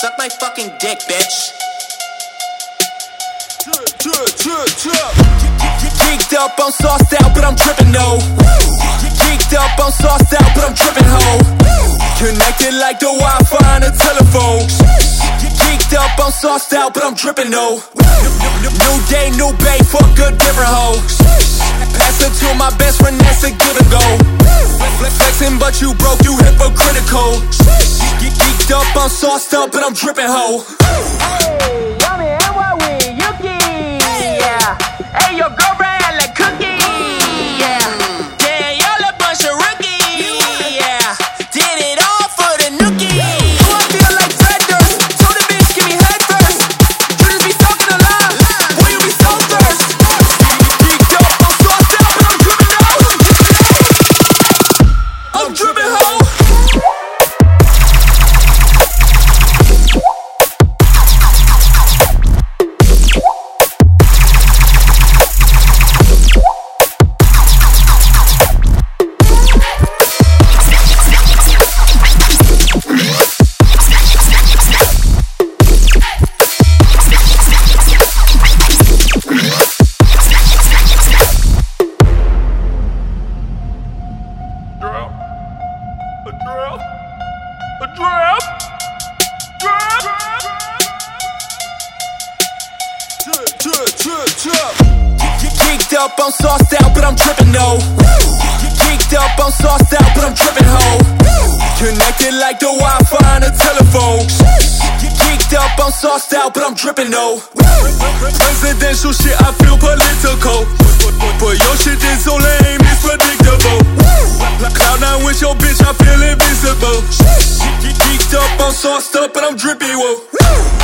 Suck my fucking dick, bitch. Geeked up, I'm sauced out, but I'm tripping, no. Geeked up, I'm sauced out, but I'm tripping, ho. Connected like the Wi Fi on a telephone. Geeked up, I'm sauced out, but I'm tripping, no. New day, new bay, fuck a different hoe. Pass it to my best friend, that's a give and go. Flexing, but you broke, you hypocritical. Geeked I'm sauced up, but I'm dripping, ho. A drip, a drip, drip. Geeked up, I'm sauced out, but I'm tripping, no. Geeked up, I'm sauced out, but I'm tripping, ho. Connected like the Wi Fi on a telephone. Geeked up, I'm sauced out, but I'm tripping, no. Presidential shit, I feel political. But your shit is so lame, it's predictable. Invisible. Geeked up, I'm sauced up, but I'm drippy, whoa.